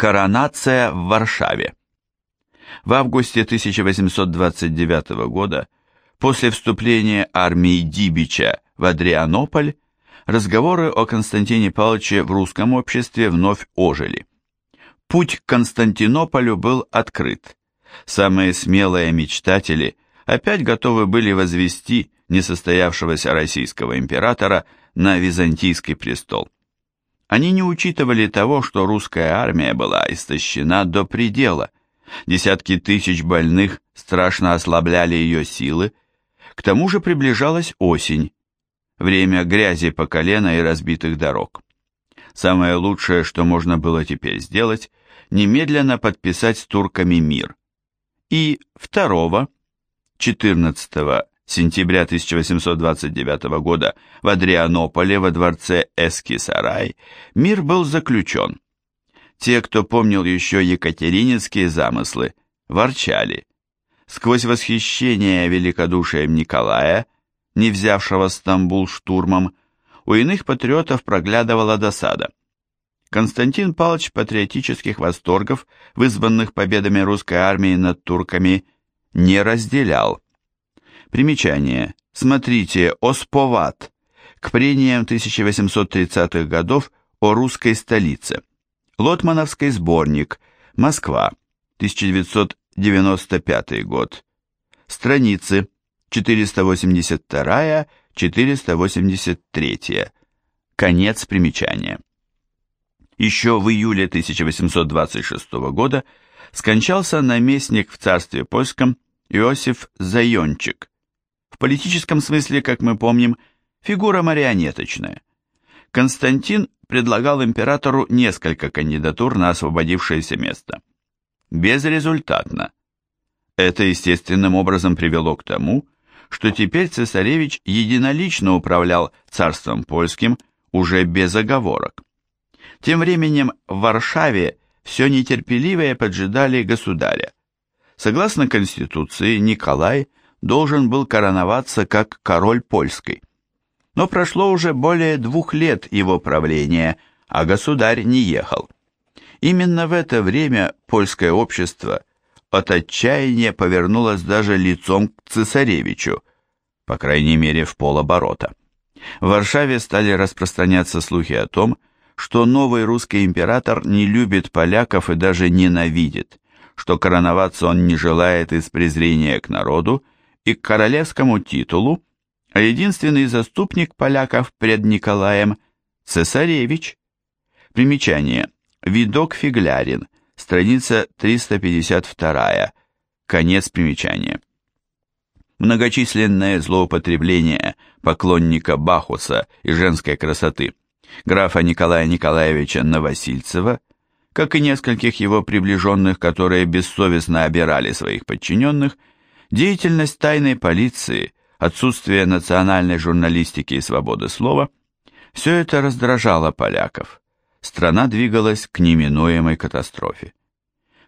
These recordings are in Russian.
Коронация в Варшаве. В августе 1829 года, после вступления армии Дибича в Адрианополь, разговоры о Константине Павловиче в русском обществе вновь ожили. Путь к Константинополю был открыт. Самые смелые мечтатели опять готовы были возвести несостоявшегося российского императора на византийский престол. Они не учитывали того, что русская армия была истощена до предела. Десятки тысяч больных страшно ослабляли ее силы. К тому же приближалась осень, время грязи по колено и разбитых дорог. Самое лучшее, что можно было теперь сделать, немедленно подписать с турками мир. И 2 14 сентября 1829 года в Адрианополе во дворце Эскисарай мир был заключен. Те, кто помнил еще екатерининские замыслы, ворчали. Сквозь восхищение великодушием Николая, не взявшего Стамбул штурмом, у иных патриотов проглядывала досада. Константин Павлович патриотических восторгов, вызванных победами русской армии над турками, не разделял Примечание. Смотрите «Осповат» к прениям 1830-х годов о русской столице. Лотмановский сборник. Москва. 1995 год. Страницы 482-483. Конец примечания. Еще в июле 1826 года скончался наместник в царстве польском Иосиф Зайончик, в политическом смысле, как мы помним, фигура марионеточная. Константин предлагал императору несколько кандидатур на освободившееся место. Безрезультатно. Это естественным образом привело к тому, что теперь цесаревич единолично управлял царством польским уже без оговорок. Тем временем в Варшаве все нетерпеливее поджидали государя. Согласно Конституции, Николай – должен был короноваться как король польской. Но прошло уже более двух лет его правления, а государь не ехал. Именно в это время польское общество от отчаяния повернулось даже лицом к цесаревичу, по крайней мере в полоборота. В Варшаве стали распространяться слухи о том, что новый русский император не любит поляков и даже ненавидит, что короноваться он не желает из презрения к народу и к королевскому титулу, а единственный заступник поляков пред Николаем – цесаревич. Примечание. Видок Фиглярин, страница 352, конец примечания. Многочисленное злоупотребление поклонника Бахуса и женской красоты графа Николая Николаевича Новосильцева, как и нескольких его приближенных, которые бессовестно обирали своих подчиненных – Деятельность тайной полиции, отсутствие национальной журналистики и свободы слова – все это раздражало поляков. Страна двигалась к неминуемой катастрофе.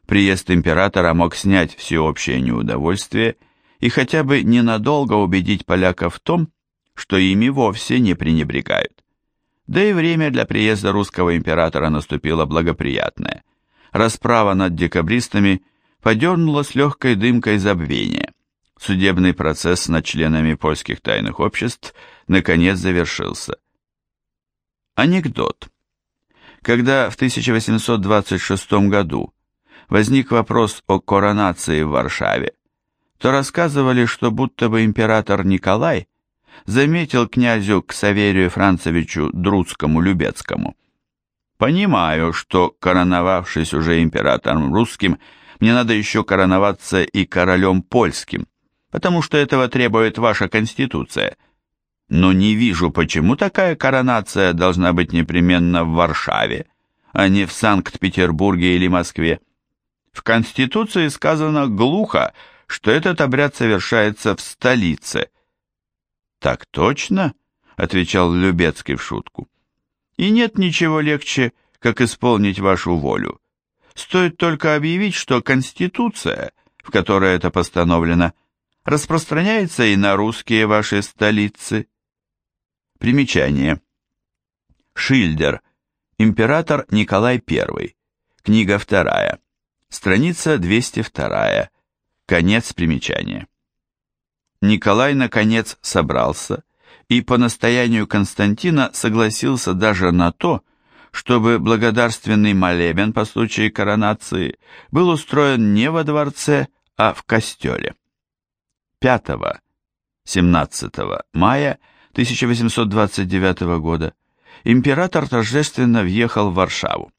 Приезд императора мог снять всеобщее неудовольствие и хотя бы ненадолго убедить поляков в том, что ими вовсе не пренебрегают. Да и время для приезда русского императора наступило благоприятное. Расправа над декабристами подернула с легкой дымкой забвения. Судебный процесс над членами польских тайных обществ наконец завершился. Анекдот. Когда в 1826 году возник вопрос о коронации в Варшаве, то рассказывали, что будто бы император Николай заметил князю Ксаверию Францевичу Друцкому-Любецкому. «Понимаю, что, короновавшись уже императором русским, мне надо еще короноваться и королем польским потому что этого требует ваша Конституция. Но не вижу, почему такая коронация должна быть непременно в Варшаве, а не в Санкт-Петербурге или Москве. В Конституции сказано глухо, что этот обряд совершается в столице. «Так точно?» — отвечал Любецкий в шутку. «И нет ничего легче, как исполнить вашу волю. Стоит только объявить, что Конституция, в которой это постановлено, распространяется и на русские ваши столицы. Примечание. Шильдер. Император Николай I. Книга вторая. Страница 202. Конец примечания. Николай, наконец, собрался и по настоянию Константина согласился даже на то, чтобы благодарственный молебен по случаю коронации был устроен не во дворце, а в костеле. 5-17 мая 1829 года император торжественно въехал в Варшаву.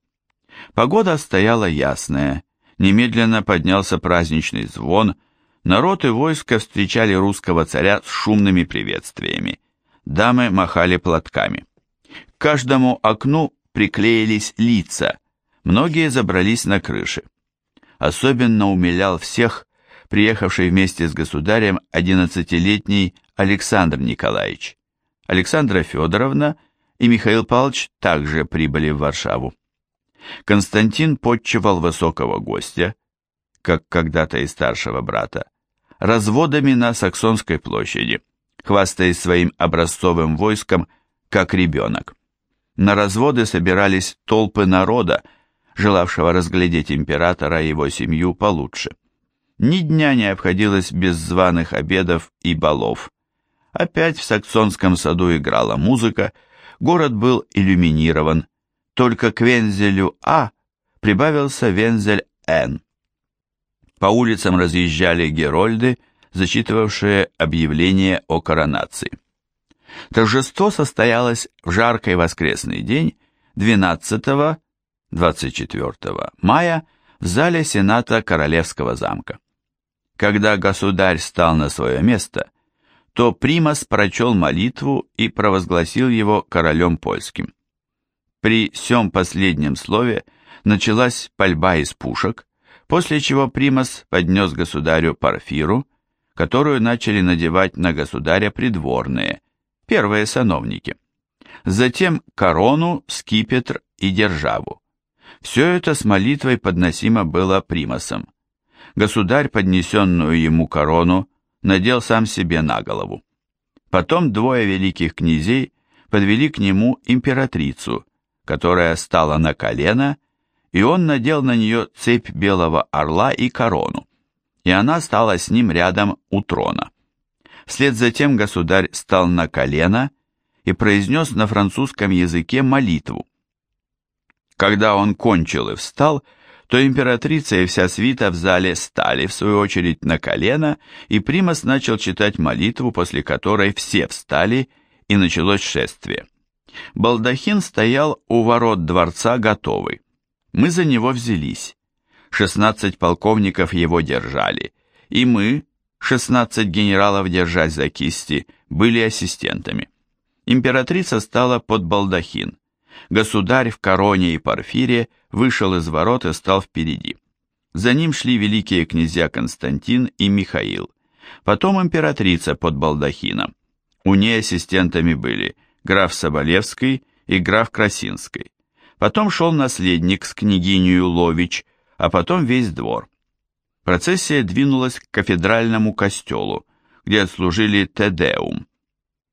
Погода стояла ясная, немедленно поднялся праздничный звон, народ и войско встречали русского царя с шумными приветствиями, дамы махали платками. К каждому окну приклеились лица, многие забрались на крыши. Особенно умилял всех приехавший вместе с государем 11-летний Александр Николаевич. Александра Федоровна и Михаил Павлович также прибыли в Варшаву. Константин подчевал высокого гостя, как когда-то и старшего брата, разводами на Саксонской площади, хвастаясь своим образцовым войском, как ребенок. На разводы собирались толпы народа, желавшего разглядеть императора и его семью получше. Ни дня не обходилось без званых обедов и балов. Опять в Саксонском саду играла музыка, город был иллюминирован, только к вензелю А прибавился вензель Н. По улицам разъезжали герольды, зачитывавшие объявление о коронации. Торжество состоялось в жаркий воскресный день 12-24 мая в зале Сената Королевского замка. Когда государь стал на свое место, то Примас прочел молитву и провозгласил его королем польским. При всем последнем слове началась пальба из пушек, после чего Примас поднес государю парфиру, которую начали надевать на государя придворные, первые сановники. Затем корону, скипетр и державу. Все это с молитвой подносимо было Примасом. Государь, поднесенную ему корону, надел сам себе на голову. Потом двое великих князей подвели к нему императрицу, которая стала на колено, и он надел на нее цепь белого орла и корону, и она стала с ним рядом у трона. Вслед за тем государь стал на колено и произнес на французском языке молитву. Когда он кончил и встал, то императрица и вся свита в зале стали, в свою очередь, на колено, и Примас начал читать молитву, после которой все встали, и началось шествие. Балдахин стоял у ворот дворца готовый. Мы за него взялись. Шестнадцать полковников его держали, и мы, шестнадцать генералов держась за кисти, были ассистентами. Императрица стала под балдахин. Государь в короне и парфире вышел из ворот и стал впереди. За ним шли великие князья Константин и Михаил. Потом императрица под балдахином. У ней ассистентами были граф Соболевский и граф Красинский. Потом шел наследник с княгиней Лович, а потом весь двор. Процессия двинулась к кафедральному костелу, где отслужили Тедеум.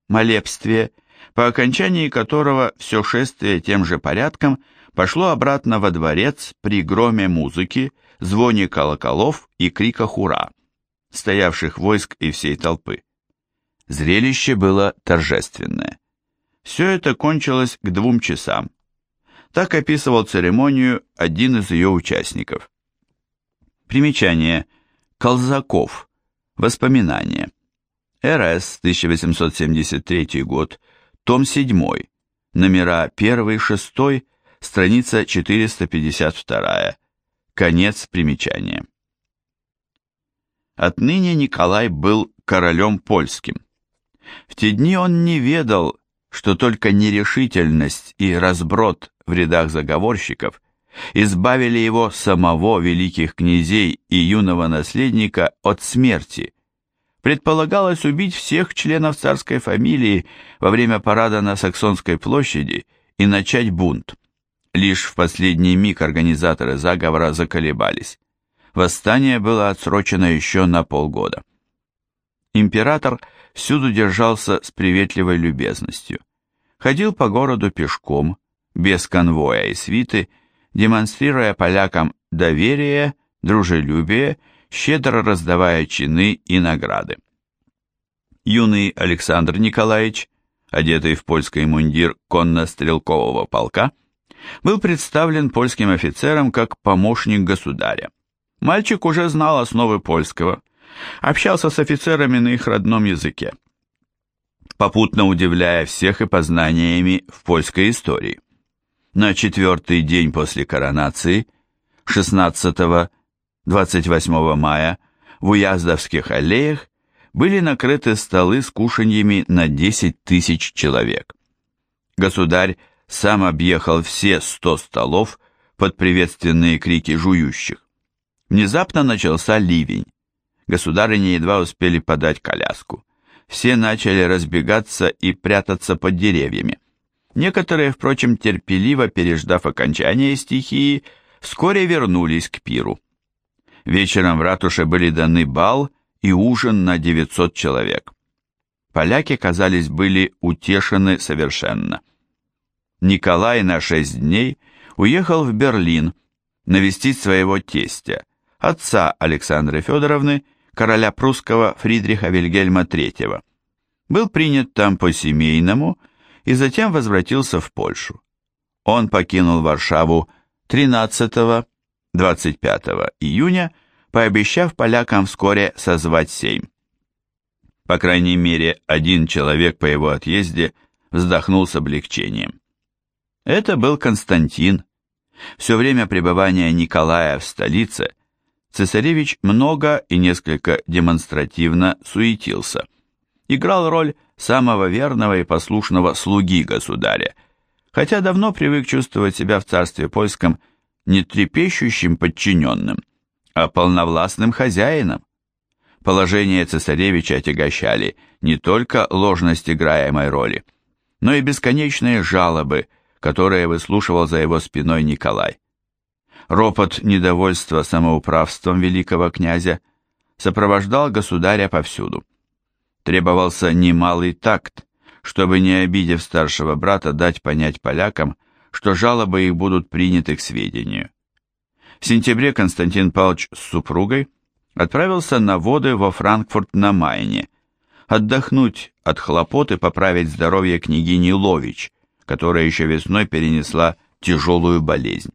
Молебствие, по окончании которого все шествие тем же порядком пошло обратно во дворец при громе музыки, звоне колоколов и криках «Ура!», стоявших войск и всей толпы. Зрелище было торжественное. Все это кончилось к двум часам. Так описывал церемонию один из ее участников. Примечание. Колзаков. Воспоминания. РС, 1873 год, том 7, номера 1-6, страница 452, конец примечания. Отныне Николай был королем польским. В те дни он не ведал, что только нерешительность и разброд в рядах заговорщиков избавили его самого великих князей и юного наследника от смерти. Предполагалось убить всех членов царской фамилии во время парада на Саксонской площади и начать бунт. Лишь в последний миг организаторы заговора заколебались. Восстание было отсрочено еще на полгода. Император всюду держался с приветливой любезностью. Ходил по городу пешком, без конвоя и свиты, демонстрируя полякам доверие, дружелюбие, щедро раздавая чины и награды. Юный Александр Николаевич, одетый в польский мундир конно-стрелкового полка, был представлен польским офицером как помощник государя. Мальчик уже знал основы польского, общался с офицерами на их родном языке, попутно удивляя всех и познаниями в польской истории. На четвертый день после коронации, 16-28 мая, в Уяздовских аллеях были накрыты столы с кушаньями на 10 тысяч человек. Государь сам объехал все 100 столов под приветственные крики жующих. Внезапно начался ливень. Государыни едва успели подать коляску. Все начали разбегаться и прятаться под деревьями. Некоторые, впрочем, терпеливо переждав окончание стихии, вскоре вернулись к пиру. Вечером в ратуше были даны бал и ужин на 900 человек. Поляки, казались, были утешены совершенно. Николай на шесть дней уехал в Берлин навестить своего тестя, отца Александры Федоровны, короля прусского Фридриха Вильгельма III. Был принят там по-семейному и затем возвратился в Польшу. Он покинул Варшаву 13-25 июня, пообещав полякам вскоре созвать сейм. По крайней мере, один человек по его отъезде вздохнул с облегчением. Это был Константин. Все время пребывания Николая в столице цесаревич много и несколько демонстративно суетился. Играл роль самого верного и послушного слуги государя, хотя давно привык чувствовать себя в царстве польском не трепещущим подчиненным, а полновластным хозяином. Положение цесаревича отягощали не только ложность играемой роли, но и бесконечные жалобы, которые выслушивал за его спиной Николай. Ропот недовольства самоуправством великого князя сопровождал государя повсюду. Требовался немалый такт, чтобы, не обидев старшего брата, дать понять полякам, что жалобы их будут приняты к сведению. В сентябре Константин Павлович с супругой отправился на воды во Франкфурт на Майне, отдохнуть от хлопот и поправить здоровье княгини Лович, которая еще весной перенесла тяжелую болезнь.